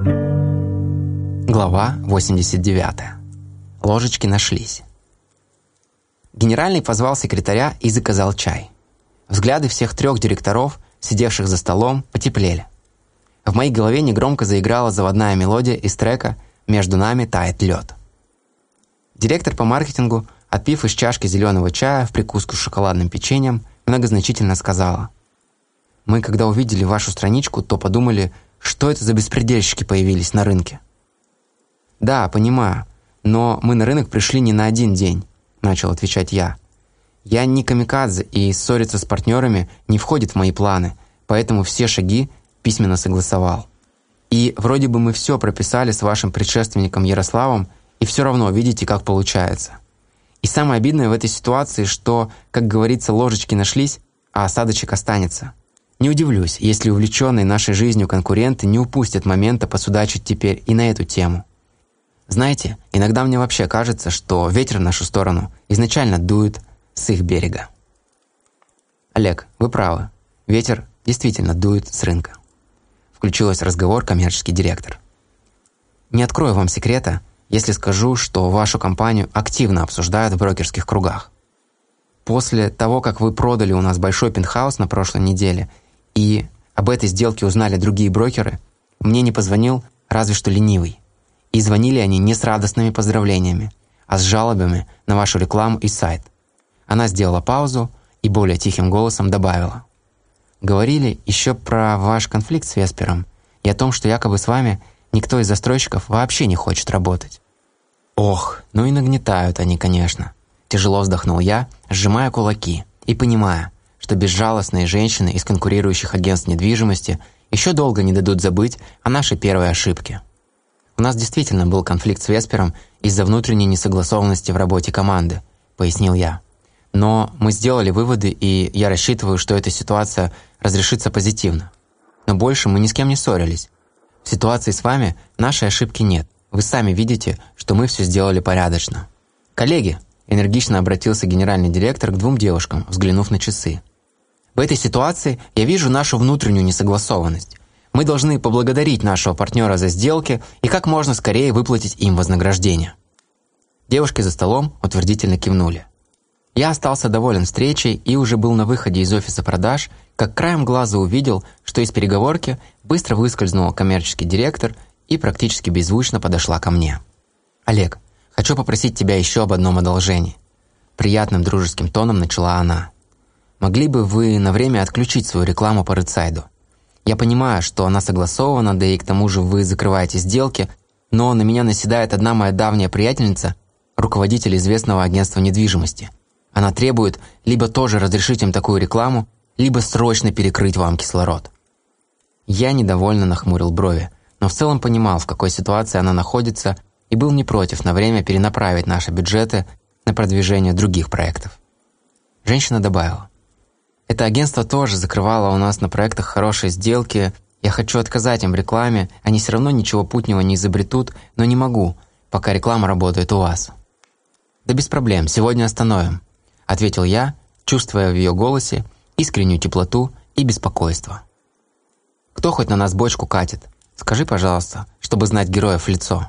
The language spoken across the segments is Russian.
Глава 89. Ложечки нашлись. Генеральный позвал секретаря и заказал чай. Взгляды всех трех директоров, сидевших за столом, потеплели. В моей голове негромко заиграла заводная мелодия из трека «Между нами тает лед». Директор по маркетингу, отпив из чашки зеленого чая в прикуску с шоколадным печеньем, многозначительно сказала. «Мы, когда увидели вашу страничку, то подумали, что это за беспредельщики появились на рынке». «Да, понимаю, но мы на рынок пришли не на один день», – начал отвечать я. «Я не камикадзе, и ссориться с партнерами не входит в мои планы, поэтому все шаги письменно согласовал. И вроде бы мы все прописали с вашим предшественником Ярославом, и все равно видите, как получается. И самое обидное в этой ситуации, что, как говорится, ложечки нашлись, а осадочек останется. Не удивлюсь, если увлеченные нашей жизнью конкуренты не упустят момента посудачить теперь и на эту тему. Знаете, иногда мне вообще кажется, что ветер в нашу сторону изначально дует с их берега. Олег, вы правы. Ветер действительно дует с рынка. Включилась разговор коммерческий директор. Не открою вам секрета, если скажу, что вашу компанию активно обсуждают в брокерских кругах. После того, как вы продали у нас большой пентхаус на прошлой неделе и об этой сделке узнали другие брокеры, мне не позвонил разве что ленивый. И звонили они не с радостными поздравлениями, а с жалобами на вашу рекламу и сайт. Она сделала паузу и более тихим голосом добавила. «Говорили еще про ваш конфликт с Веспером и о том, что якобы с вами – Никто из застройщиков вообще не хочет работать. Ох, ну и нагнетают они, конечно. Тяжело вздохнул я, сжимая кулаки и понимая, что безжалостные женщины из конкурирующих агентств недвижимости еще долго не дадут забыть о нашей первой ошибке. У нас действительно был конфликт с Веспером из-за внутренней несогласованности в работе команды, пояснил я. Но мы сделали выводы, и я рассчитываю, что эта ситуация разрешится позитивно. Но больше мы ни с кем не ссорились, в ситуации с вами нашей ошибки нет. Вы сами видите, что мы все сделали порядочно. Коллеги, энергично обратился генеральный директор к двум девушкам, взглянув на часы. В этой ситуации я вижу нашу внутреннюю несогласованность. Мы должны поблагодарить нашего партнера за сделки и как можно скорее выплатить им вознаграждение. Девушки за столом утвердительно кивнули. Я остался доволен встречей и уже был на выходе из офиса продаж, как краем глаза увидел, что из переговорки быстро выскользнул коммерческий директор и практически беззвучно подошла ко мне. «Олег, хочу попросить тебя еще об одном одолжении». Приятным дружеским тоном начала она. «Могли бы вы на время отключить свою рекламу по Редсайду? Я понимаю, что она согласована, да и к тому же вы закрываете сделки, но на меня наседает одна моя давняя приятельница, руководитель известного агентства недвижимости – она требует либо тоже разрешить им такую рекламу, либо срочно перекрыть вам кислород. Я недовольно нахмурил брови, но в целом понимал, в какой ситуации она находится, и был не против на время перенаправить наши бюджеты на продвижение других проектов. Женщина добавила. Это агентство тоже закрывало у нас на проектах хорошие сделки. Я хочу отказать им в рекламе, они все равно ничего путнего не изобретут, но не могу, пока реклама работает у вас. Да без проблем, сегодня остановим ответил я, чувствуя в ее голосе искреннюю теплоту и беспокойство. «Кто хоть на нас бочку катит? Скажи, пожалуйста, чтобы знать героев в лицо».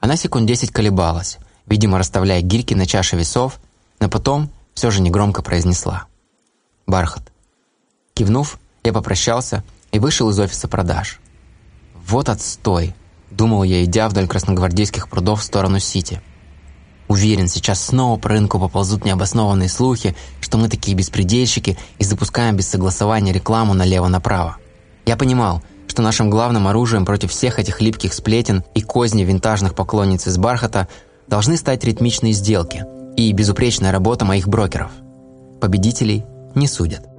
Она секунд десять колебалась, видимо, расставляя гирьки на чаше весов, но потом все же негромко произнесла. «Бархат». Кивнув, я попрощался и вышел из офиса продаж. «Вот отстой!» – думал я, идя вдоль красногвардейских прудов в сторону Сити – Уверен, сейчас снова по рынку поползут необоснованные слухи, что мы такие беспредельщики и запускаем без согласования рекламу налево-направо. Я понимал, что нашим главным оружием против всех этих липких сплетен и козни винтажных поклонниц из бархата должны стать ритмичные сделки и безупречная работа моих брокеров. Победителей не судят.